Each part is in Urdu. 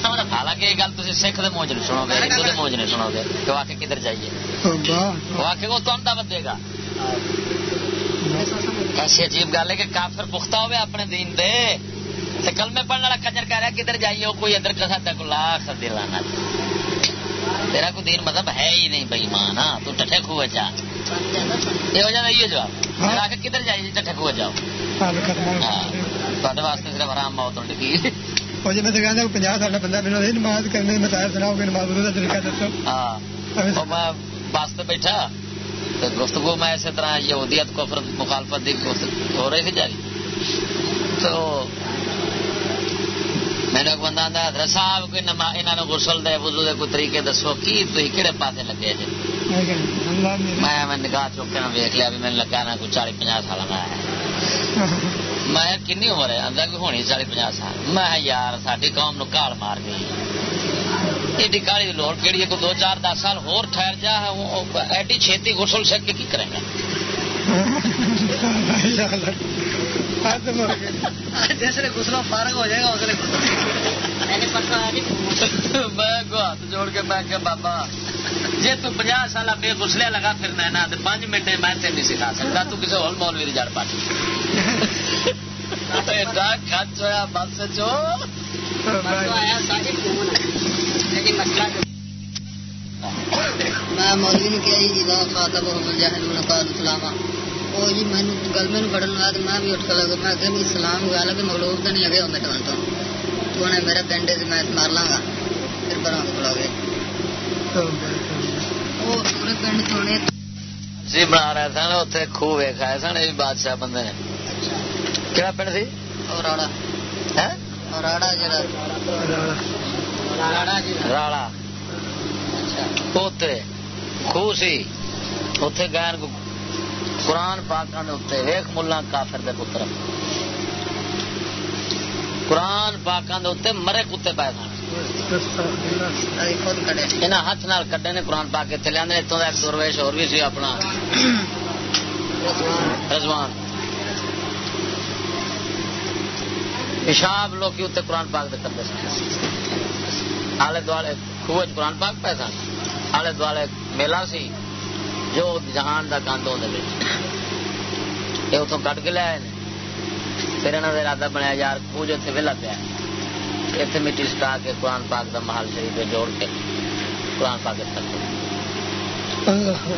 حالانکہ یہ گل تھی سکھ موج نہیں سنو گے ہندو موج نہیں سنو گے تو آ کے کدھر جائیے؟ وہ آ کے وہ تم دعوت دے گا۔ ایسی عجیب گل ہے کہ کافر پختہ ہوئے اپنے دین دے۔ کلمے پڑھنے والا کجر کہہ رہا کدھر جائیے؟ وہ کوئی ادھر کسا تک لاکھ دلانا تیرا کوئی دین مطلب ہے ہی نہیں بھائی ماں نا تو ٹھے کھو جا۔ یہ ہو جاتا یہ جواب۔ آ کے کدھر جائیے؟ ٹھے کھو جاؤ۔ ہاں واسطے صرف آرام موت جی میں کہنا پناہ سال بندہ میرے نماز کرنے مسائل سناؤ گے نماز کا طریقہ دسو ہاں میں بیٹھا۔ تو گفتگو میں اسی طرح یہودیت کو مخالفت ہو رہی تھی جاری۔ تو میں نے بندہ آتا حضرت صاحب کوئی انہوں نے غسل دے وضو دے کوئی طریقے دسو کی تھی کہڑے پاسے لگے جی میں میں نگاہ چوک کے ویک لیا بھی میں لگا نا کوئی چالی پناہ سال میں آیا میں کنی عمر ہے آدھا کہ ہونی چالی پناہ سال میں یار ساری قوم نو کال مار گئی ایڈی کالی کی لوڑ کہڑی ہے کوئی دو چار دس سال ہور ٹھہر جا ایڈی چھتی غسل سک کے کی کریں گے جیسے گسلو فارغ ہو جائے گا میں ہاتھ جوڑ کے میں کہ بابا جی تجا سال بے گسلیا لگا پھرنا ہے تو پانچ منٹ میں تین نہیں سکھا سکتا۔ تو کسی ہول مولوی کی جڑ پاٹی خرچ ہوا بس چو۔ میں مولوی نے کیا جی خاطا بہت جاہل قال سلامہ وہ جی میں گل میں پڑھن لگا تو میں بھی اٹھ کے لگا میں کہ سلام گل ہے کہ مغلوب تو نہیں اگے ہوندے ٹون تو تو نے میرا پنڈ سے میں مار لاں گا پھر پر ہم کھلو گے وہ پورے پنڈ تو نے جی بنا رہے سن اتنے خوہ ویکھا سن یہ بادشاہ بندے نے۔ کہڑا پنڈ سی؟ راڑا راڑا جڑا راڑا۔ اتنے خوہ سی اتنے گئے قرآن پاکان ویخ ملا کافر دے پتر۔ قرآن پاکان مرے کتے پائے سن ہاتھ نال کڈے نے قرآن پاک کے لیا اتوں کا ایک درویش اور بھی سی اپنا۔ رضوان۔ پیشاب لوگ اتنے قرآن پاک دے کرتے سن۔ آلے دوالے خوہ قرآن پاک پائے سن آلے دوالے میلہ سی جو جہان کا کند یہ اتوں کٹ کے لیا پھر یہاں کا ارادہ بنیا یار خوج اتنے ویلا پیا اتنے مٹی سٹا کے قرآن پاک کا محل شریف جوڑ کے قرآن پاک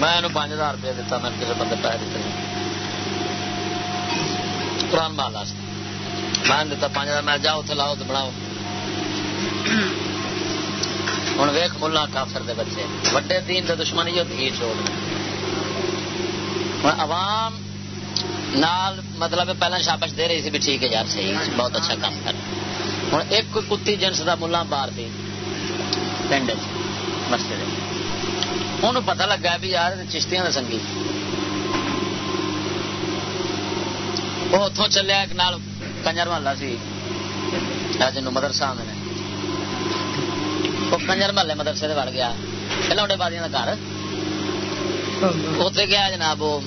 میں پانچ ہزار روپیہ دتا میں کسی بندے پیسے دیتے قرآن محل میں دتا پانچ ہزار میں جاؤ اتنے لاؤ تو بناؤ ہوں۔ ویخ ملا کافر دے بچے۔ وڈے دین دے دشمن ہی ہوتی چھوڑ۔ ہوں، عوام نال مطلب پہلے شابش دے رہی سی بھی ٹھیک ہے یار، صحیح بہت اچھا کام کر۔ ہوں، ایک کوئی کتی جنس کا ملا بار دی۔ پنڈ جی، مسجد ان پتا لگا بھی یار، چشتیاں سنگی۔ وہ اتوں چلیا ایک نال کنجر محلہ سی۔ جن مدرسہ آدھے وہ کنجر محلے مدرسے سے وڑ گیا لوڈے بادیاں کا گھر اتنے گیا جناب وہ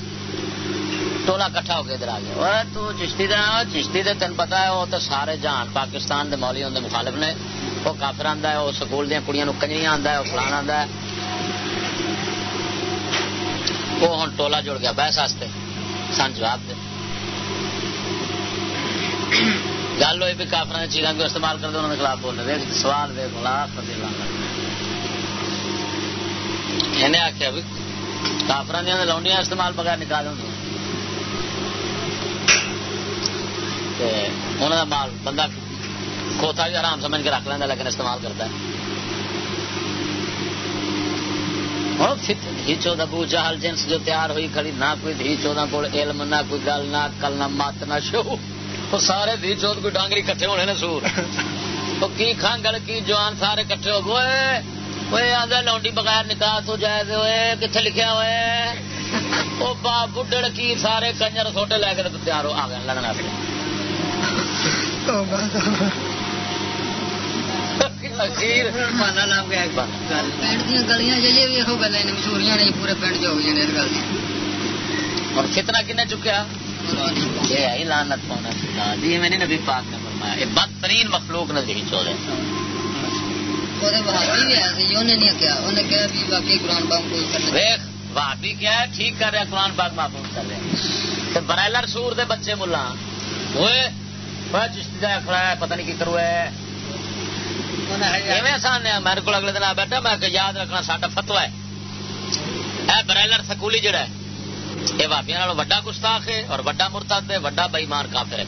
ٹولا کٹھا ہو کے ادھر آ گیا تو چشتی دا چشتی دے تین پتا ہے وہ تو سارے جان پاکستان دے مولی ہوں مخالف نے وہ کافر آتا ہے وہ سکول دیا کڑیاں کنجری آتا ہے وہ فلان آتا ہے وہ ہوں ٹولا جڑ گیا بحث واسطے سن جواب دے گل ہوئی بھی کافر چیزوں کو استعمال کرتے انہوں نے خلاف بولنے دے؟ سوال وے خلاف انہیں آخیا بھی کافر دیا لاؤنڈیاں استعمال بغیر نکال ہوں انہوں کا مال بندہ کھوتا بھی آرام سمجھ کے رکھ لینا لیکن استعمال کرتا ہے۔ دھی چودہ، بو جہل جنس جو تیار ہوئی کھڑی، نہ کوئی دھی چودہ کو علم، نہ کوئی گل، نہ کل نہ مت، نہ شو وہ سارے دھی چود کوئی ڈانگری کٹھے ہونے نے سور۔ وہ کی کھانگل کی جوان سارے کٹھے ہو گئے۔ وہ لونڈی بغیر نکاح تو جائے ہوئے کتنے لکھیا ہوئے؟ وہ با بڈڑ کی سارے کنجر سوٹے لے کے تیار ہو آ گئے لڑنے اور کتنا کن چکیا؟ لانت پاؤنا جی میں نے نبی پاک نے فرمایا یہ بدترین مخلوق نے دیکھی چولہے کیا ہے؟ ٹھیک کر رہے قرآن محفوظ کر رہے برائلر سور دے بچے ملا۔ چشتی کا پتہ نہیں کی کرو ہے۔ میرے کو اگلے دن آ بیٹھا میں یاد رکھنا سا فتو ہے۔ برائلر سکولی جڑا ہے۔ یہ بھابیا نال وڈا گستاخ ہے اور وڈا مرتد ہے، وڈا بےمان کافر ہے۔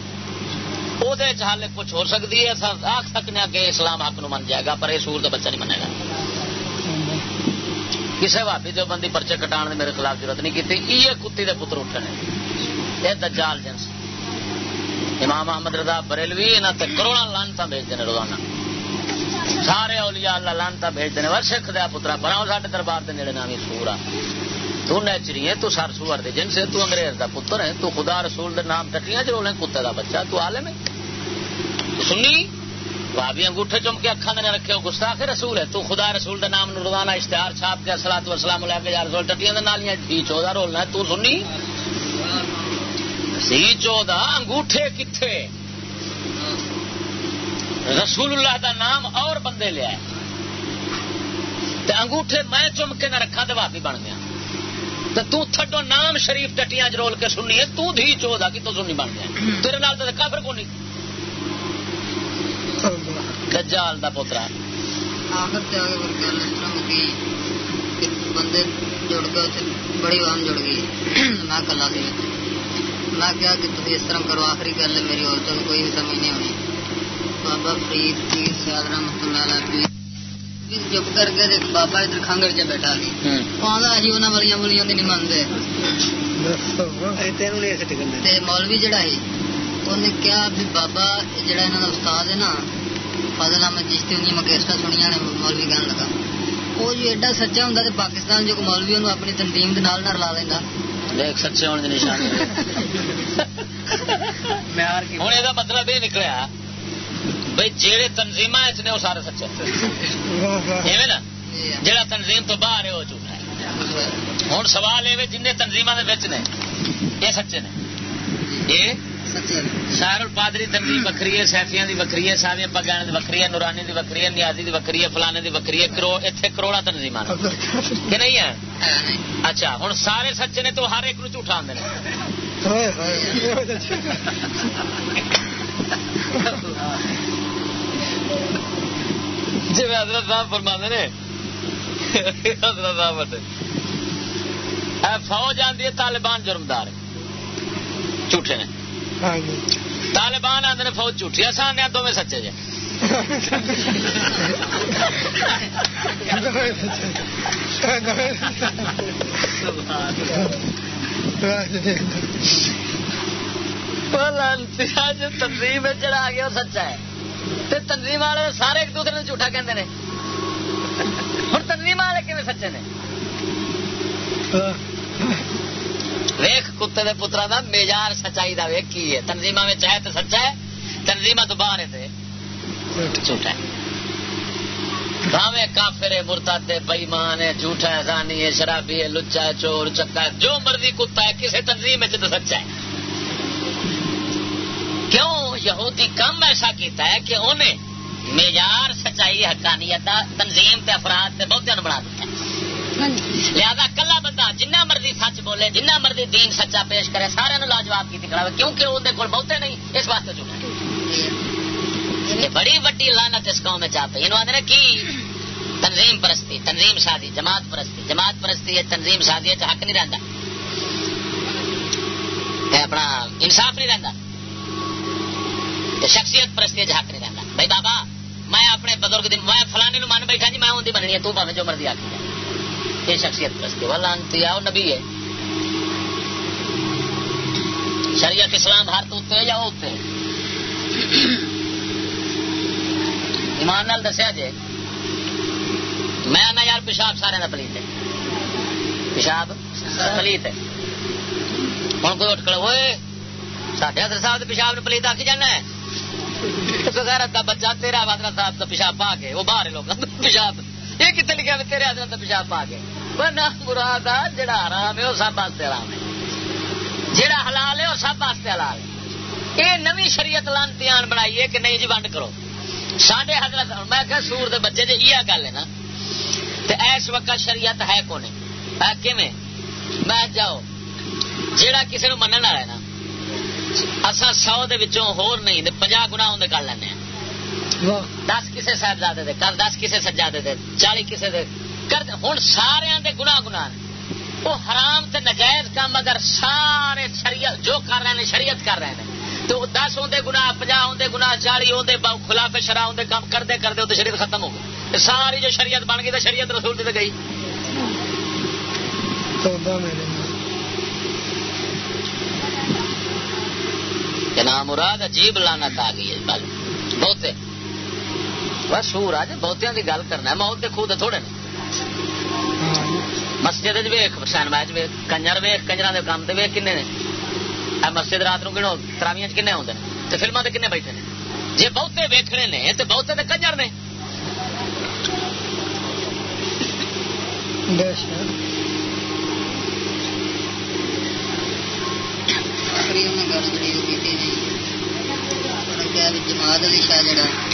وہ حال کچھ ہو سکتی ہے آخ سکنے ہاں کہ اسلام حق نو من جائے گا، پر یہ سور کا بچہ نہیں منے گا۔ کسی بھابی جو بندی پرچے کٹان میرے خلاف ضرورت نہیں کی یہ کتی دے پتر اٹھنے یہ دجال جنس۔ امام احمد رضا بریلوی یہاں تے کروڑا لانتا بھیجتے ہیں روزانہ۔ سارے اولیاء اللہ لانتا بھیجتے ہیں سکھ دیا پترا، بناؤ سارے دربار کے نیڑے نامی سور آ۔ تو نیچری ہے تو سر سور دے جن سے تو انگریز دا پتر ہے تو خدا رسول دے نام ٹٹیاں جو رولیں کتے دا بچہ، تو عالم ہے سنی؟ بھابی انگوٹھے چم کے اکھان نے رکھے ہو، گستاخ رسول ہے۔ تو خدا رسول دے نام روزانہ اشتہار چھاپ کے سلاۃ وسلام لے کے رسول، ٹٹیاں دے نالیاں سی چودہ رولنا ہے۔ تو سنی؟ سی چودہ، انگوٹھے کتھے؟ رسول اللہ دا نام اور بندے لیا ہے تے انگوٹھے میں چم کے نہ رکھا تو بھابی بن گیا۔ تو تو تھڈو نام شریف ٹٹیاں رول کے سننی ہے تو دھی چودہ کی تو سننی بن گیا۔ تیرے نال تو کافر کو نہیں؟ دجال دا پوترا۔ بندے جڑ اتنے بڑی وام جڑ گئی میں کلا سی میں کیا کہ تھی اس طرح کرو آخری گل ہے میری عورتوں کو کوئی سمجھ نہیں ہونی بابا فرید پیر سیاد رحمت اللہ علیہ چپ کر کے ایک بابا ادھر کھانگڑ چ بیٹھا سی آندا اسی انہاں والیاں دی نہیں منتے تینوں نہیں ایسے ٹکن تے مولوی جڑا ہے انہیں کیا بھی بابا جڑا انہاں دا استاد ہے نا فضل احمد چشتی انہیں میں کیسٹا سنیا نے مولوی کہنے لگا۔ وہ جو ایڈا سچا ہوں تو پاکستان جو مولوی انہوں اپنی تنظیم کے نال لا لینا دیکھ سچے ہونے کی نشانی ہوں یہ مطلب یہ نکلیا بھائی جہے تنظیم نے وہ سارے سچے نا؟ جہاں تنظیم تو باہر ہے وہ جھوٹا ہے۔ ہوں سوال یہ جن تنظیم نے یہ سچے نے۔ یہ؟ پادری تنظیم وکری ہے سیفیاں دی وکری ہے ساویاں پگانے دی وکری ہے نورانی دی وکری ہے نیازی دی وکری ہے فلانے دی وکری ہے۔ کرو اتنے کروڑا تنظیم کہ نہیں ہے؟ اچھا ہوں سارے سچے نے تو ہر ایک نو جھوٹا آدھے جی حضرت صاحب فرما نے۔ حضرت صاحب فوج آدھی ہے طالبان جرمدار جھوٹے نے۔ طالبان آدھے نے فوج جھوٹی آسان نے دونوں سچے جو تنظیم آ گیا سچا ہے۔ تے تنظیم والے سارے ایک دوسرے جھوٹا کہتے ہیں ہوں تنظیم والے کیون سچے نے؟ ویخ کتے دے پترا دا میجار سچائی دا ویخ کی ہے۔ تنظیم میں چاہے تو سچا ہے تنظیم تو باہر ہے جھوٹا ہے۔ بھاوے کافر ہے مرتاد ہے بےمان ہے، جھوٹا ہے، زانی ہے، شرابی ہے، لچا ہے، چور، چکا ہے، جو مرضی کتا ہے کسی تنظیم میں تو سچا ہے۔ یہودی کم ایسا کیتا ہے کہ انہیں معیار سچائی حقانیت دا تنظیم تے افراد تے بہت بنا دیتا ہے۔ لہذا کلا بندہ جنہ مرضی سچ بولے جنہ مرضی دین سچا پیش کرے سارے لاجواب کی کھڑا کیونکہ اندر کول بہتے نہیں اس واسطے یہ بڑی وڈی لانت اس قوم میں چاہتے ہیں۔ آدھے کی؟ تنظیم پرستی تنظیم سازی جماعت پرستی جماعت پرستی ہے تنظیم سازی حق نہیں رہتا اپنا انصاف نہیں رہتا شخصیت پرستی حق نہیں رہتا بھائی بابا، میں اپنے بزرگ میں فلانے من بیٹھا جی میں اندھی بننی ہے، تو پہ جو مرضی آتی ہے یہ شخصیت پرستی والا انتی آؤ نبی ہے۔ شریعت اسلام ہر تو ہے یا وہ اتنے ایمان نال دسیا جے۔ میں آنا یار پیشاب سارے کا پلیت ہے۔ پیشاب پلیت ہے۔ ہوں کوئی اٹھ کر ہوئے ساڈے حضرت صاحب پیشاب نے پلیت آخی جانا ہے۔ غیرت کا بچہ تیرا حضرت صاحب کا پیشاب پا کے، وہ باہر لوگ پیشاب۔ یہ کتنے لکھا تیرے حضرت کا پیشاب پا کے؟ نہ مراد جڑا حرام ہے، وہ سب واسطے حرام ہے۔ جڑا حلال ہے، وہ سب واسطے حلال ہے۔ یہ نوی شریعت لانتی آن بنائی ہے کہ نہیں جی ونڈ کرو۔ ساڈے حضرت، میں کہ سور دے بچے جی یہ گل ہے نا۔ تے اس وقت شریعت ہے کونے کیویں؟ میں جاؤ۔ جیڑا کسی نو منن والا ہے نا اساں سو دے وچوں ہور نہیں تے 50 گناہ اون دے کر واہ۔ دس کسے صاحبزادے دے کر دس کسے سجادے دے چالی کسے دے کر ہن سارے دے گناہ گناہ نے۔ وہ حرام تے نجائز کام اگر سارے شریعت جو کر رہے ہیں شریعت کر رہے ہیں۔ تو دس ہوندے گناہ پنجا ہوندے گناہ چالی ہوندے خلاف شرع ہوندے کام کرتے کرتے تو شریعت ختم ہو گئی۔ ساری جو شریعت بن گئی تو شریعت رسول دی تے گئی توبہ میرے کہ نام مراد عجیب لانت آ گئی ہے بہتے۔ بس سور آج بہتیاں دی گل کرنا ہے۔ موت دے خود تھوڑے نے۔ مسجد ویخ سینما ویخ کنجر ویخ کنجر کے کام سے ویخ کنے نے۔ اے مسجد رات نو گنو تراویاں کنے آتے ہیں تو فلموں کے کنے بیٹھے نے؟ جی بہتے ویکھنے نے تو بہتے تو کنجر نے۔ بے شک۔ آخری انہیں گل